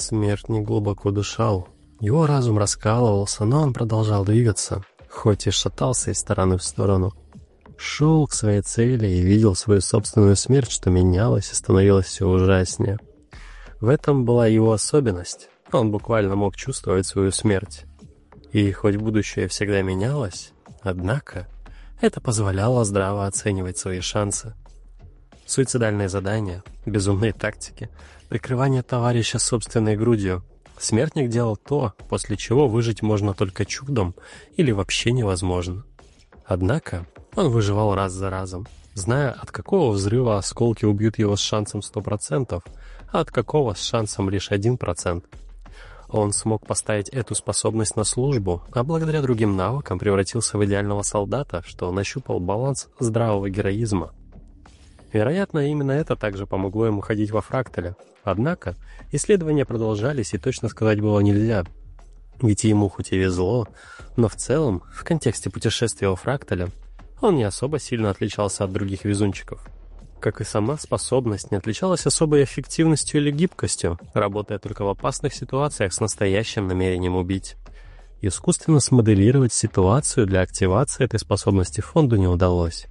Смертник глубоко дышал. Его разум раскалывался, но он продолжал двигаться, хоть и шатался из стороны в сторону. Шел к своей цели и видел свою собственную смерть, что менялась и становилась все ужаснее. В этом была его особенность. Он буквально мог чувствовать свою смерть. И хоть будущее всегда менялось, однако это позволяло здраво оценивать свои шансы. Суицидальные задания, безумные тактики, прикрывание товарища собственной грудью. Смертник делал то, после чего выжить можно только чудом или вообще невозможно. Однако он выживал раз за разом, зная, от какого взрыва осколки убьют его с шансом 100%, а от какого с шансом лишь 1%. Он смог поставить эту способность на службу, а благодаря другим навыкам превратился в идеального солдата, что нащупал баланс здравого героизма. Вероятно, именно это также помогло ему ходить во фрактале. Однако, исследования продолжались, и точно сказать было нельзя. Ведь ему хоть и везло, но в целом, в контексте путешествия во фрактале, он не особо сильно отличался от других везунчиков как и сама способность, не отличалась особой эффективностью или гибкостью, работая только в опасных ситуациях с настоящим намерением убить. Искусственно смоделировать ситуацию для активации этой способности фонду не удалось.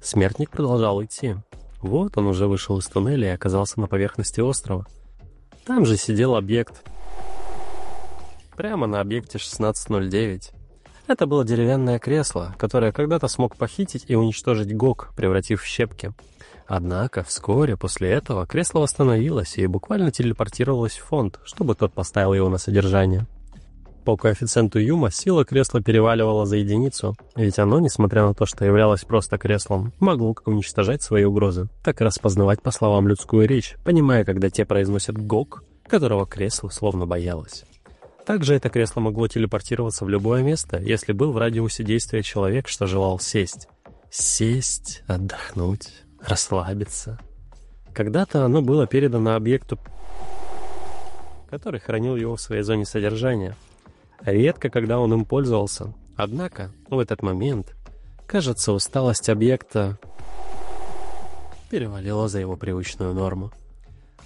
Смертник продолжал идти. Вот он уже вышел из туннеля и оказался на поверхности острова. Там же сидел объект. Прямо на объекте 1609. Это было деревянное кресло, которое когда-то смог похитить и уничтожить Гог, превратив в щепки. Однако вскоре после этого кресло восстановилось и буквально телепортировалось в фонд, чтобы тот поставил его на содержание. По коэффициенту Юма сила кресла переваливала за единицу, ведь оно, несмотря на то, что являлось просто креслом, могло как уничтожать свои угрозы, так и распознавать по словам людскую речь, понимая, когда те произносят «гок», которого кресло словно боялось. Также это кресло могло телепортироваться в любое место, если был в радиусе действия человек, что желал сесть. Сесть, отдохнуть, расслабиться. Когда-то оно было передано объекту, который хранил его в своей зоне содержания. Редко, когда он им пользовался. Однако, в этот момент, кажется, усталость объекта перевалила за его привычную норму.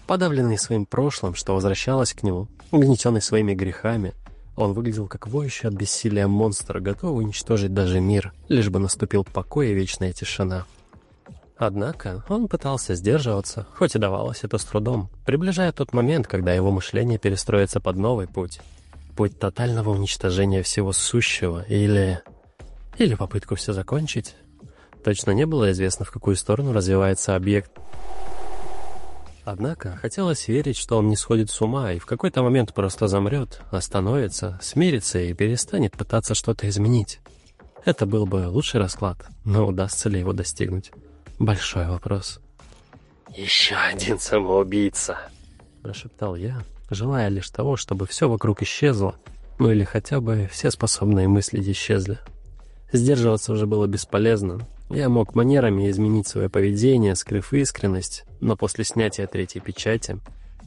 Подавленный своим прошлым, что возвращалось к нему, угнетенный своими грехами, он выглядел как воющий от бессилия монстр, готовый уничтожить даже мир, лишь бы наступил покой и вечная тишина. Однако он пытался сдерживаться, хоть и давалось это с трудом, приближая тот момент, когда его мышление перестроится под новый путь. Путь тотального уничтожения всего сущего или... или попытку все закончить. Точно не было известно, в какую сторону развивается объект Однако хотелось верить, что он не сходит с ума и в какой-то момент просто замрет, остановится, смирится и перестанет пытаться что-то изменить. Это был бы лучший расклад, но удастся ли его достигнуть? Большой вопрос. «Еще один самоубийца!» – прошептал я, желая лишь того, чтобы все вокруг исчезло, ну или хотя бы все способные мыслить исчезли. Сдерживаться уже было бесполезно, я мог манерами изменить свое поведение, скрыв искренность, но после снятия третьей печати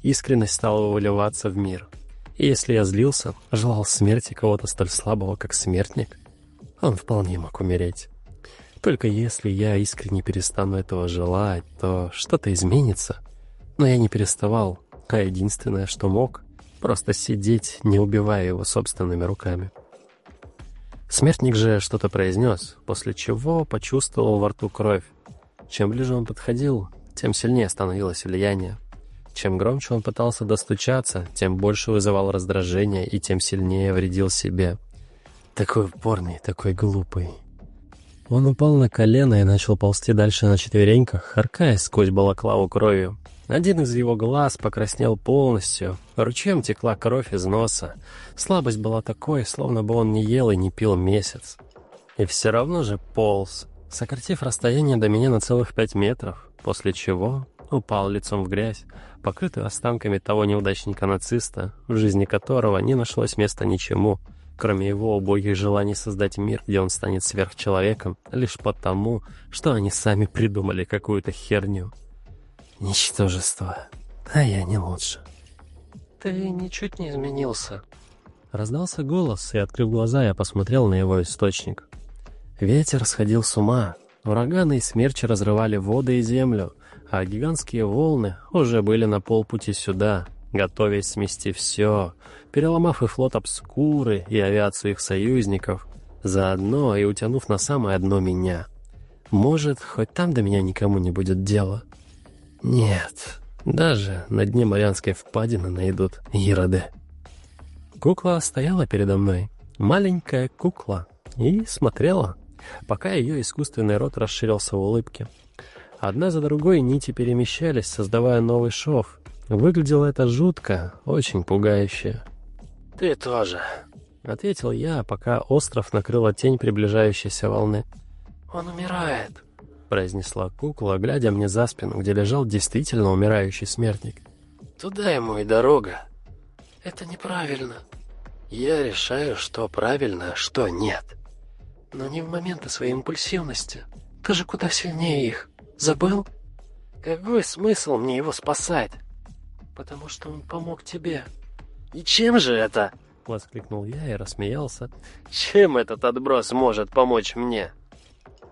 искренность стала выливаться в мир. И если я злился, желал смерти кого-то столь слабого, как смертник, он вполне мог умереть. Только если я искренне перестану этого желать, то что-то изменится. Но я не переставал, а единственное, что мог, просто сидеть, не убивая его собственными руками. Смертник же что-то произнес, после чего почувствовал во рту кровь. Чем ближе он подходил, тем сильнее становилось влияние. Чем громче он пытался достучаться, тем больше вызывал раздражение и тем сильнее вредил себе. Такой упорный, такой глупый. Он упал на колено и начал ползти дальше на четвереньках, харкаясь сквозь балаклаву кровью. Один из его глаз покраснел полностью, ручьем текла кровь из носа. Слабость была такой, словно бы он не ел и не пил месяц. И все равно же полз, сократив расстояние до меня на целых пять метров, после чего упал лицом в грязь, покрытый останками того неудачника-нациста, в жизни которого не нашлось места ничему, кроме его убогих желаний создать мир, где он станет сверхчеловеком, лишь потому, что они сами придумали какую-то херню. Ничтожество. А я не лучше. Ты ничуть не изменился. Раздался голос, и, открыв глаза, я посмотрел на его источник. Ветер сходил с ума. Ураганы и смерчи разрывали воды и землю, а гигантские волны уже были на полпути сюда, готовясь смести все, переломав и флот обскуры, и авиацию их союзников, заодно и утянув на самое дно меня. Может, хоть там до меня никому не будет дела? Нет, даже на дне Марианской впадины найдут ироды. Кукла стояла передо мной, маленькая кукла, и смотрела, пока ее искусственный рот расширился в улыбке. Одна за другой нити перемещались, создавая новый шов. Выглядело это жутко, очень пугающе. «Ты тоже», — ответил я, пока остров накрыла тень приближающейся волны. «Он умирает», — произнесла кукла, глядя мне за спину, где лежал действительно умирающий смертник. «Туда ему и дорога. Это неправильно. Я решаю, что правильно, а что нет. Но не в моменты своей импульсивности. Ты же куда сильнее их. Забыл? Какой смысл мне его спасать? Потому что он помог тебе. И чем же это? Воскликнул я и рассмеялся. Чем этот отброс может помочь мне?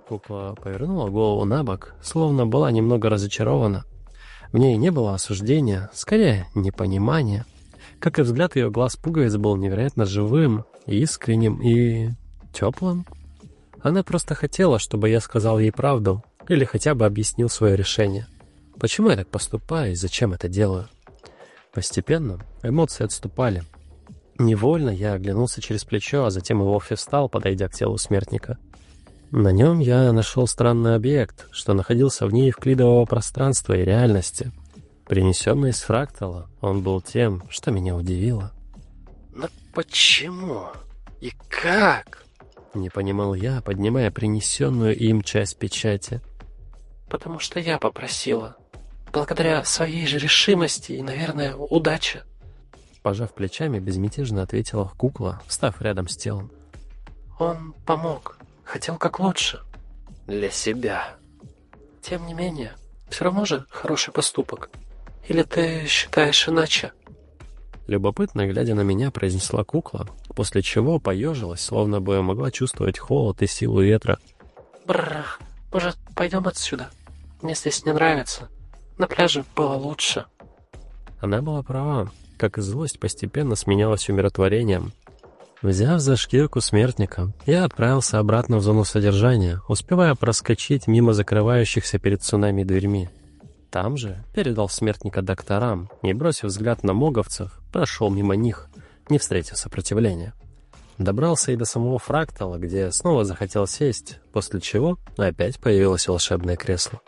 Кукла повернула голову на бок, словно была немного разочарована. В ней не было осуждения, скорее, непонимания. Как и взгляд ее глаз пуговиц был невероятно живым, искренним и... теплым. Она просто хотела, чтобы я сказал ей правду, или хотя бы объяснил свое решение. Почему я так поступаю и зачем это делаю? Постепенно эмоции отступали. Невольно я оглянулся через плечо, а затем и вовсе встал, подойдя к телу смертника. На нем я нашел странный объект, что находился вне евклидового пространства и реальности. Принесенный из фрактала, он был тем, что меня удивило. «Но почему? И как?» Не понимал я, поднимая принесенную им часть печати потому что я попросила. Благодаря своей же решимости и, наверное, удаче. Пожав плечами, безмятежно ответила кукла, встав рядом с телом. Он помог. Хотел как лучше. Для себя. Тем не менее, все равно же хороший поступок. Или ты считаешь иначе? Любопытно, глядя на меня, произнесла кукла, после чего поежилась, словно бы могла чувствовать холод и силу ветра. Бррр, может, пойдем отсюда? Мне здесь не нравится. На пляже было лучше. Она была права, как и злость постепенно сменялась умиротворением. Взяв за шкирку смертника, я отправился обратно в зону содержания, успевая проскочить мимо закрывающихся перед цунами дверьми. Там же передал смертника докторам и, бросив взгляд на моговцев, прошел мимо них, не встретив сопротивления. Добрался и до самого фрактала, где снова захотел сесть, после чего опять появилось волшебное кресло.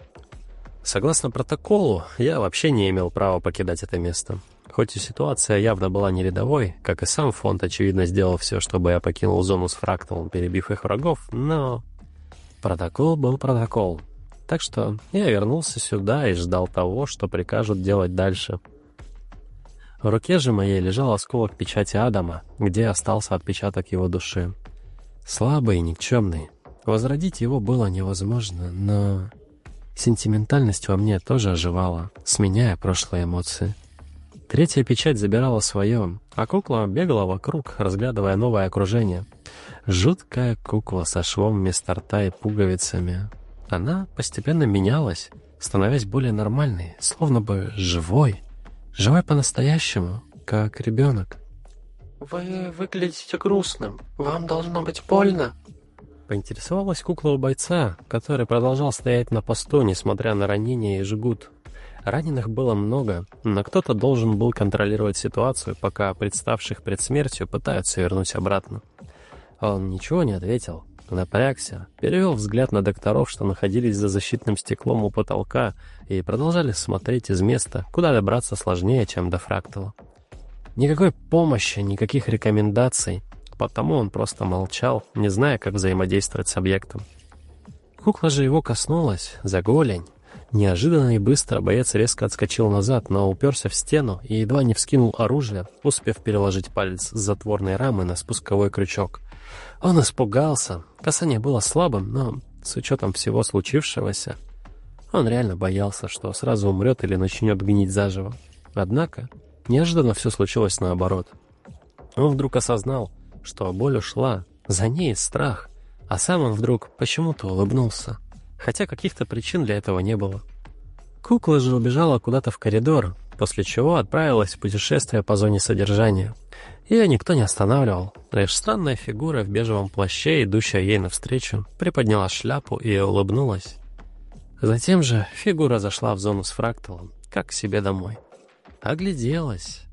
Согласно протоколу, я вообще не имел права покидать это место. Хоть и ситуация явно была не рядовой, как и сам фонд, очевидно, сделал все, чтобы я покинул зону с фракталом, перебив их врагов, но... Протокол был протокол. Так что я вернулся сюда и ждал того, что прикажут делать дальше. В руке же моей лежал осколок печати Адама, где остался отпечаток его души. Слабый и никчемный. Возродить его было невозможно, но... Сентиментальность во мне тоже оживала, сменяя прошлые эмоции. Третья печать забирала свое, а кукла бегала вокруг, разглядывая новое окружение. Жуткая кукла со швом вместо рта и пуговицами. Она постепенно менялась, становясь более нормальной, словно бы живой. Живой по-настоящему, как ребенок. «Вы выглядите грустным. Вам должно быть больно?» Поинтересовалась кукла у бойца, который продолжал стоять на посту, несмотря на ранения и жгут. Раненых было много, но кто-то должен был контролировать ситуацию, пока представших пред смертью пытаются вернуть обратно. Он ничего не ответил, напрягся, перевел взгляд на докторов, что находились за защитным стеклом у потолка, и продолжали смотреть из места, куда добраться сложнее, чем до фрактала. Никакой помощи, никаких рекомендаций, потому он просто молчал, не зная, как взаимодействовать с объектом. Кукла же его коснулась, за голень. Неожиданно и быстро боец резко отскочил назад, но уперся в стену и едва не вскинул оружие, успев переложить палец с затворной рамы на спусковой крючок. Он испугался. Касание было слабым, но с учетом всего случившегося, он реально боялся, что сразу умрет или начнет гнить заживо. Однако, неожиданно все случилось наоборот. Он вдруг осознал, что боль ушла, за ней страх, а сам он вдруг почему-то улыбнулся, хотя каких-то причин для этого не было. Кукла же убежала куда-то в коридор, после чего отправилась в путешествие по зоне содержания. Ее никто не останавливал, лишь странная фигура в бежевом плаще, идущая ей навстречу, приподняла шляпу и улыбнулась. Затем же фигура зашла в зону с фракталом, как к себе домой. Огляделась.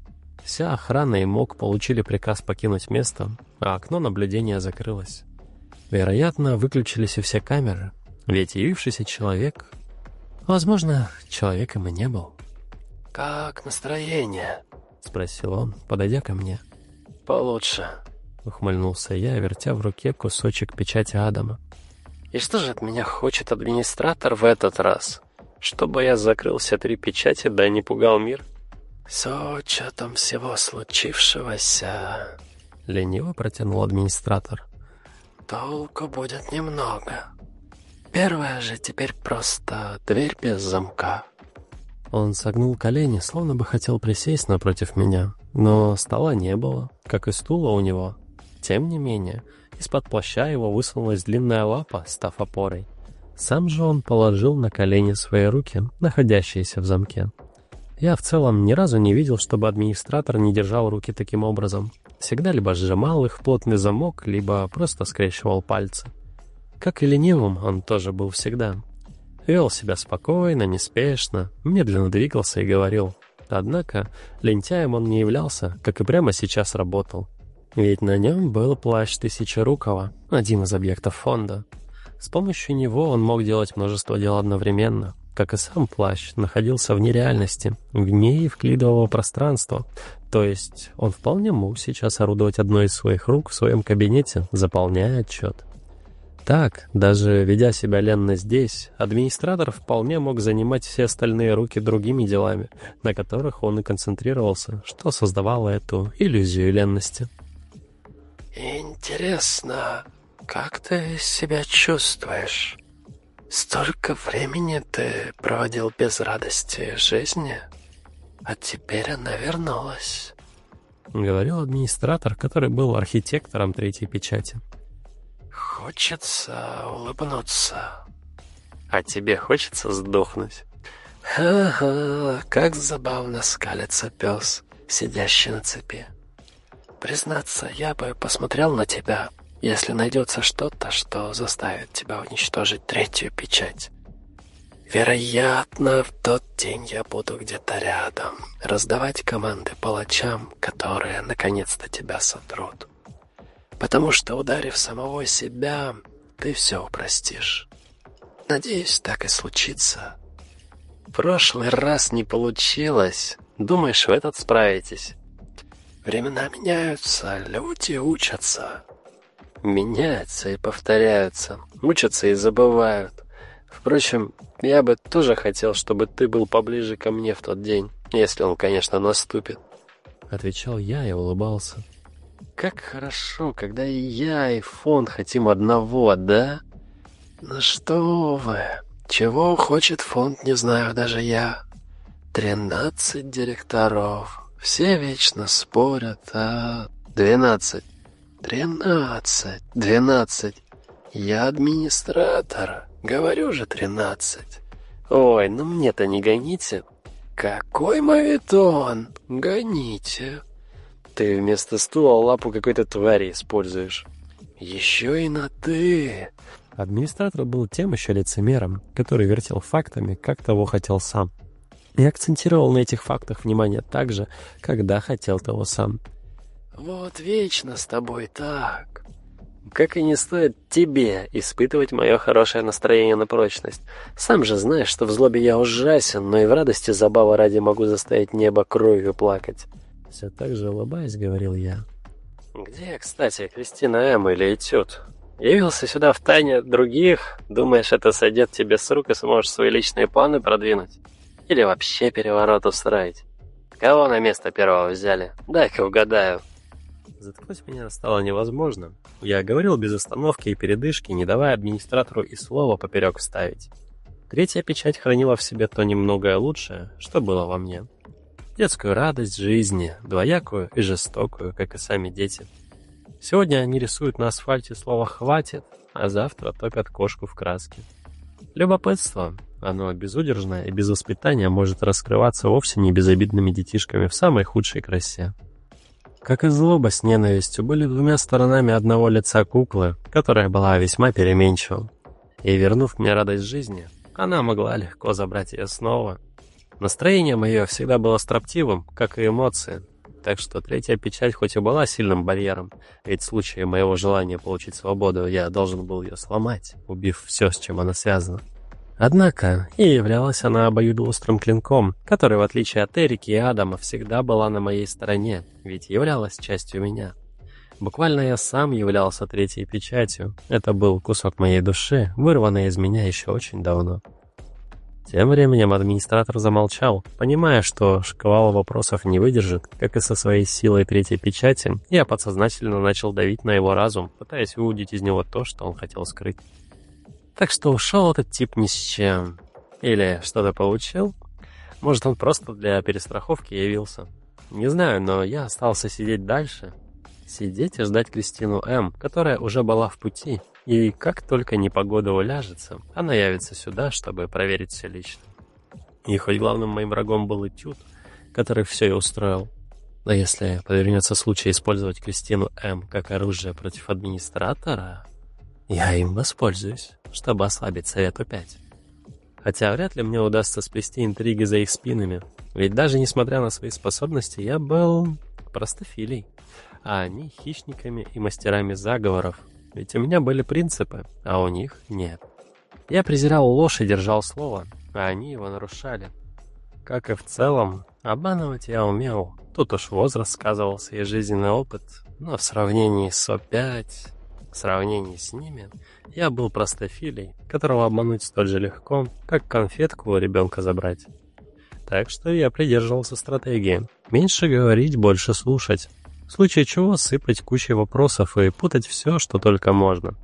Вся охрана и МОК получили приказ покинуть место, а окно наблюдения закрылось. Вероятно, выключились и все камеры, ведь явившийся человек... Возможно, человеком и не был. «Как настроение?» — спросил он, подойдя ко мне. «Получше», — ухмыльнулся я, вертя в руке кусочек печати Адама. «И что же от меня хочет администратор в этот раз? Чтобы я закрыл все три печати, да не пугал мир?» «С учетом всего случившегося...» — лениво протянул администратор. «Толку будет немного. Первая же теперь просто дверь без замка». Он согнул колени, словно бы хотел присесть напротив меня, но стола не было, как и стула у него. Тем не менее, из-под плаща его высунулась длинная лапа, став опорой. Сам же он положил на колени свои руки, находящиеся в замке. Я в целом ни разу не видел, чтобы администратор не держал руки таким образом. Всегда либо сжимал их в плотный замок, либо просто скрещивал пальцы. Как и ленивым он тоже был всегда. Вел себя спокойно, неспешно, медленно двигался и говорил. Однако лентяем он не являлся, как и прямо сейчас работал. Ведь на нем был плащ Тысячерукова, один из объектов фонда. С помощью него он мог делать множество дел одновременно. Как и сам плащ, находился вне реальности, вне евклидового пространства. То есть он вполне мог сейчас орудовать одной из своих рук в своем кабинете, заполняя отчет. Так, даже ведя себя ленно здесь, администратор вполне мог занимать все остальные руки другими делами, на которых он и концентрировался, что создавало эту иллюзию ленности. «Интересно, как ты себя чувствуешь? Столько времени ты проводил без радости жизни, а теперь она вернулась», — говорил администратор, который был архитектором третьей печати. Хочется улыбнуться. А тебе хочется сдохнуть? Ха-ха, как забавно скалится пес, сидящий на цепи. Признаться, я бы посмотрел на тебя, если найдется что-то, что заставит тебя уничтожить третью печать. Вероятно, в тот день я буду где-то рядом, раздавать команды палачам, которые наконец-то тебя сотрут потому что, ударив самого себя, ты все упростишь. Надеюсь, так и случится. Прошлый раз не получилось. Думаешь, в этот справитесь? Времена меняются, люди учатся. Меняются и повторяются, учатся и забывают. Впрочем, я бы тоже хотел, чтобы ты был поближе ко мне в тот день, если он, конечно, наступит. Отвечал я и улыбался. Как хорошо, когда и я, и фонд хотим одного, да? Ну что вы, чего хочет фонд, не знаю даже я. Тринадцать директоров, все вечно спорят, а... Двенадцать. Тринадцать, двенадцать. Я администратор, говорю же тринадцать. Ой, ну мне-то не гоните. Какой мавитон, гоните. Ты вместо стула лапу какой-то твари используешь. Еще и на «ты». Администратор был тем еще лицемером, который вертел фактами, как того хотел сам. И акцентировал на этих фактах внимание так же, когда хотел того сам. «Вот вечно с тобой так. Как и не стоит тебе испытывать мое хорошее настроение на прочность. Сам же знаешь, что в злобе я ужасен, но и в радости забава ради могу заставить небо кровью плакать». Все так же улыбаясь, говорил я. «Где, кстати, Кристина М. или Этюд? Явился сюда в тайне других? Думаешь, это сойдет тебе с рук и сможешь свои личные планы продвинуть? Или вообще переворот устроить? Кого на место первого взяли? Дай-ка угадаю». Заткнуть меня стало невозможно. Я говорил без остановки и передышки, не давая администратору и слова поперек вставить. Третья печать хранила в себе то немногое лучшее, что было во мне детскую радость жизни, двоякую и жестокую, как и сами дети. Сегодня они рисуют на асфальте слово «хватит», а завтра топят кошку в краске. Любопытство Оно безудержное и без воспитания может раскрываться вовсе не безобидными детишками в самой худшей красе. Как и злоба с ненавистью были двумя сторонами одного лица куклы, которая была весьма переменчива. И вернув мне радость жизни, она могла легко забрать ее снова. Настроение мое всегда было строптивым, как и эмоции, так что третья печать хоть и была сильным барьером, ведь в случае моего желания получить свободу я должен был ее сломать, убив все, с чем она связана. Однако, и являлась она обоюдоострым клинком, который, в отличие от Эрики и Адама, всегда была на моей стороне, ведь являлась частью меня. Буквально я сам являлся третьей печатью. Это был кусок моей души, вырванный из меня еще очень давно. Тем временем администратор замолчал, понимая, что шквал вопросов не выдержит, как и со своей силой третьей печати, я подсознательно начал давить на его разум, пытаясь выудить из него то, что он хотел скрыть. Так что ушел этот тип ни с чем. Или что-то получил? Может, он просто для перестраховки явился. Не знаю, но я остался сидеть дальше. Сидеть и ждать Кристину М., которая уже была в пути, и как только непогода уляжется, она явится сюда, чтобы проверить все лично. И хоть главным моим врагом был Этюд, который все и устроил, но если повернется случай использовать Кристину М как оружие против администратора, я им воспользуюсь, чтобы ослабить Совету 5. Хотя вряд ли мне удастся сплести интриги за их спинами, ведь даже несмотря на свои способности, я был простофилей, а они хищниками и мастерами заговоров, ведь у меня были принципы, а у них нет. Я презирал ложь и держал слово, а они его нарушали. Как и в целом, обманывать я умел. Тут уж возраст сказывался и жизненный опыт, но в сравнении с О5, в сравнении с ними, я был простофилей, которого обмануть столь же легко, как конфетку у ребенка забрать. Так что я придерживался стратегии. Меньше говорить, больше слушать в случае чего сыпать кучей вопросов и путать все, что только можно.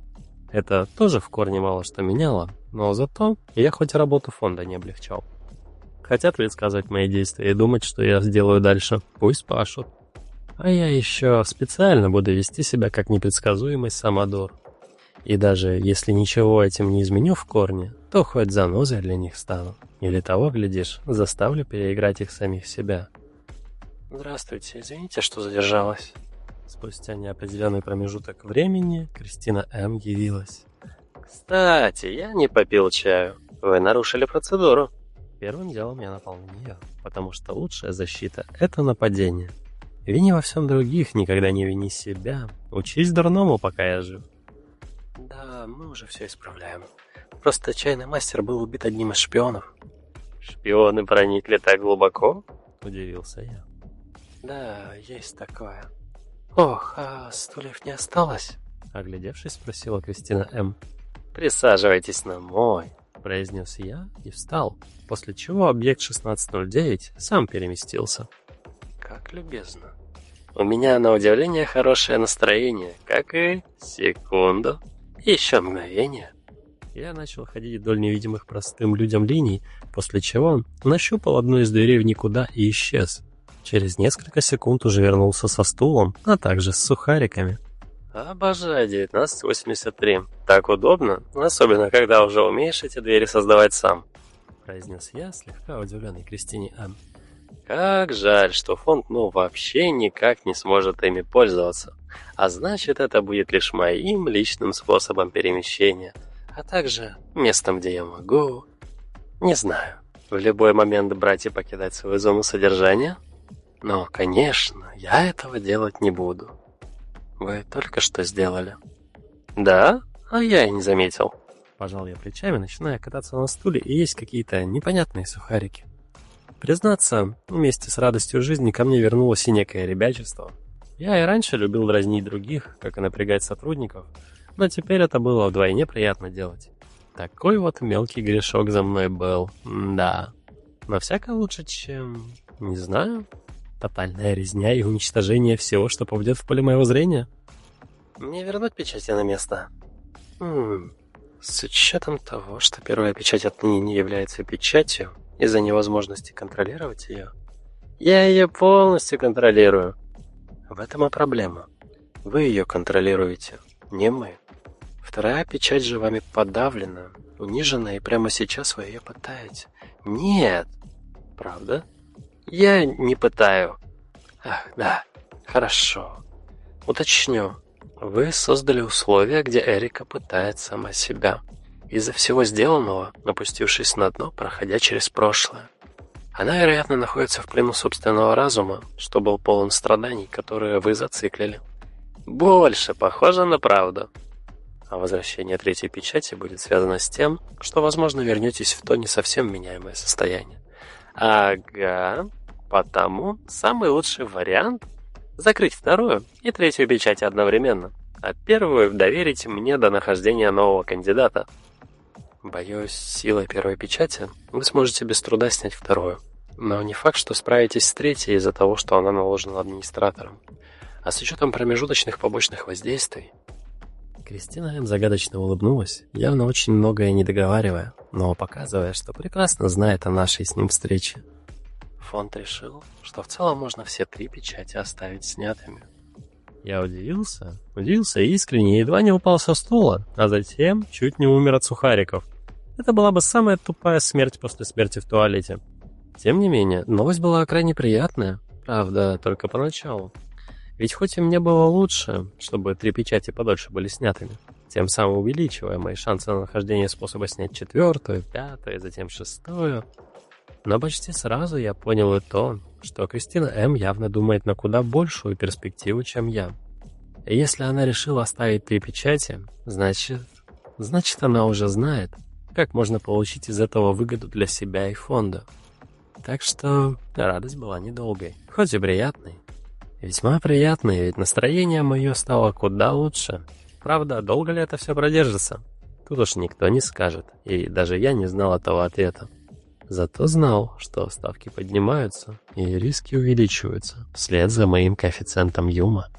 Это тоже в корне мало что меняло, но зато я хоть работу фонда не облегчал. Хотят предсказывать мои действия и думать, что я сделаю дальше, пусть пашут. А я еще специально буду вести себя как непредсказуемый самодур. И даже если ничего этим не изменю в корне, то хоть занозой для них стану. Или того, глядишь, заставлю переиграть их самих себя. Здравствуйте, извините, что задержалась. Спустя неопределенный промежуток времени Кристина М. явилась. Кстати, я не попил чаю. Вы нарушили процедуру. Первым делом я напал на нее, потому что лучшая защита — это нападение. Вини во всем других, никогда не вини себя. Учись дурному, пока я жив. Да, мы уже все исправляем. Просто чайный мастер был убит одним из шпионов. Шпионы проникли так глубоко? Удивился я. Да, есть такое. Ох, а стульев не осталось? Оглядевшись, спросила Кристина М. Присаживайтесь на мой, произнес я и встал, после чего объект 1609 сам переместился. Как любезно. У меня на удивление хорошее настроение, как и секунду, еще мгновение. Я начал ходить вдоль невидимых простым людям линий, после чего нащупал одну из дверей в никуда и исчез. Через несколько секунд уже вернулся со стулом, а также с сухариками. Обожаю 1983. Так удобно, особенно когда уже умеешь эти двери создавать сам. Произнес я, слегка удивленный Кристине М. Как жаль, что фонд ну вообще никак не сможет ими пользоваться. А значит, это будет лишь моим личным способом перемещения, а также местом, где я могу... Не знаю, в любой момент брать и покидать свою зону содержания? Но, конечно, я этого делать не буду. Вы только что сделали. Да? А я и не заметил. Пожал я плечами, начиная кататься на стуле и есть какие-то непонятные сухарики. Признаться, вместе с радостью жизни ко мне вернулось и некое ребячество. Я и раньше любил дразнить других, как и напрягать сотрудников, но теперь это было вдвойне приятно делать. Такой вот мелкий грешок за мной был, да. Но всяко лучше, чем... не знаю, Тотальная резня и уничтожение всего, что попадет в поле моего зрения. Мне вернуть печати на место? Хм, с учетом того, что первая печать отныне не является печатью из-за невозможности контролировать ее, я ее полностью контролирую. В этом и проблема. Вы ее контролируете, не мы. Вторая печать же вами подавлена, унижена, и прямо сейчас вы ее пытаете. Нет. Правда? Я не пытаю. Ах, да. Хорошо. Уточню. Вы создали условия, где Эрика пытает сама себя. Из-за всего сделанного, опустившись на дно, проходя через прошлое. Она, вероятно, находится в плену собственного разума, что был полон страданий, которые вы зациклили. Больше похоже на правду. А возвращение третьей печати будет связано с тем, что, возможно, вернетесь в то не совсем меняемое состояние. Ага, потому самый лучший вариант — закрыть вторую и третью печать одновременно, а первую доверить мне до нахождения нового кандидата. Боюсь, силой первой печати вы сможете без труда снять вторую. Но не факт, что справитесь с третьей из-за того, что она наложена администратором. А с учетом промежуточных побочных воздействий... Кристина М. загадочно улыбнулась, явно очень многое не договаривая, но показывая, что прекрасно знает о нашей с ним встрече. Фонд решил, что в целом можно все три печати оставить снятыми. Я удивился, удивился искренне, едва не упал со стула, а затем чуть не умер от сухариков. Это была бы самая тупая смерть после смерти в туалете. Тем не менее, новость была крайне приятная, правда, только поначалу. Ведь хоть и мне было лучше, чтобы три печати подольше были снятыми, тем самым увеличивая мои шансы на нахождение способа снять четвертую, пятую, затем шестую, но почти сразу я понял и то, что Кристина М. явно думает на куда большую перспективу, чем я. Если она решила оставить три печати, значит... Значит, она уже знает, как можно получить из этого выгоду для себя и фонда. Так что радость была недолгой, хоть и приятной. Весьма приятной, ведь настроение мое стало куда лучше. Правда, долго ли это все продержится? Тут уж никто не скажет, и даже я не знал этого ответа. Зато знал, что ставки поднимаются и риски увеличиваются вслед за моим коэффициентом Юма.